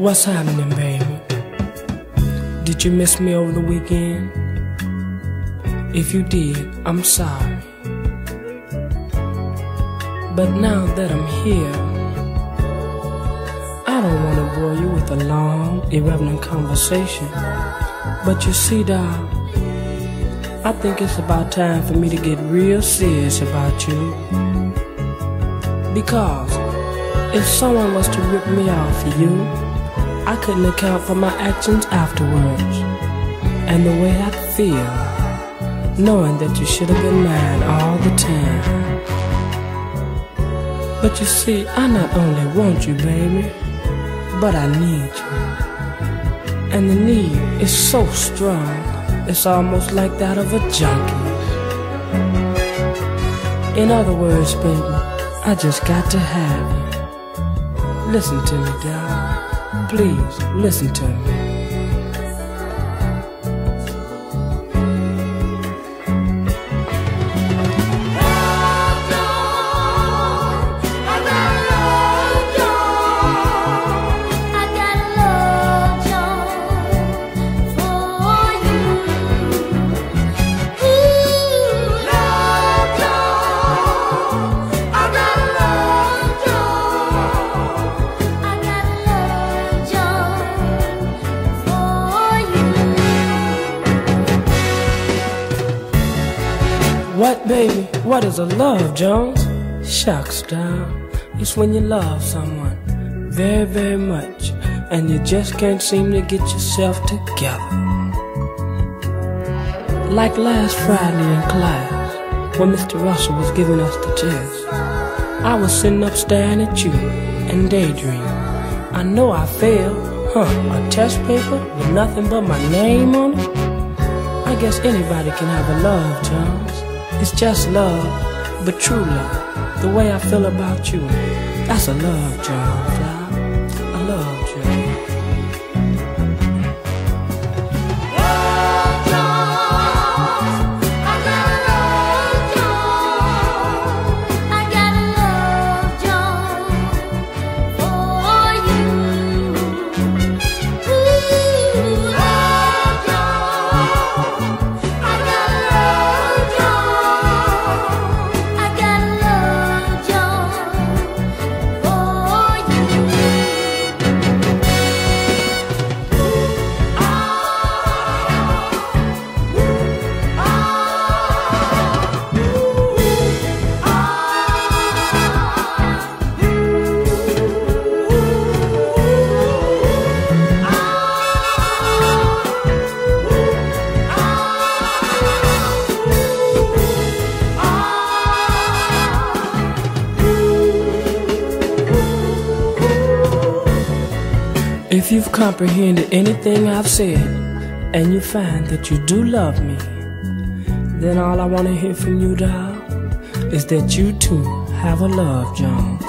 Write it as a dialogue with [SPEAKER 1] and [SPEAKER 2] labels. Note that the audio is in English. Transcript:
[SPEAKER 1] What's happening, baby? Did you miss me over the weekend? If you did, I'm sorry. But now that I'm here, I don't want to bore you with a long, irrelevant conversation. But you see, doll, I think it's about time for me to get real serious about you. Because if someone was to rip me off you, I couldn't account for my actions afterwards. And the way I feel, knowing that you should have been mine all the time. But you see, I not only want you, baby, but I need you. And the need is so strong, it's almost like that of a junkie. In other words, baby, I just got to have you. Listen to me, darling. Please, listen to me. What, baby? What is a love, Jones? Shucks, down. It's when you love someone very, very much and you just can't seem to get yourself together. Like last Friday in class, when Mr. Russell was giving us the test, I was sitting up staring at you and daydreaming. I know I failed. Huh, a test paper with nothing but my name on it? I guess anybody can have a love, Jones. It's just love, but true love. The way I feel about you, that's a love, Jones. If you've comprehended anything I've said, and you find that you do love me, then all I want to hear from you, doll, is that you too have a love, John.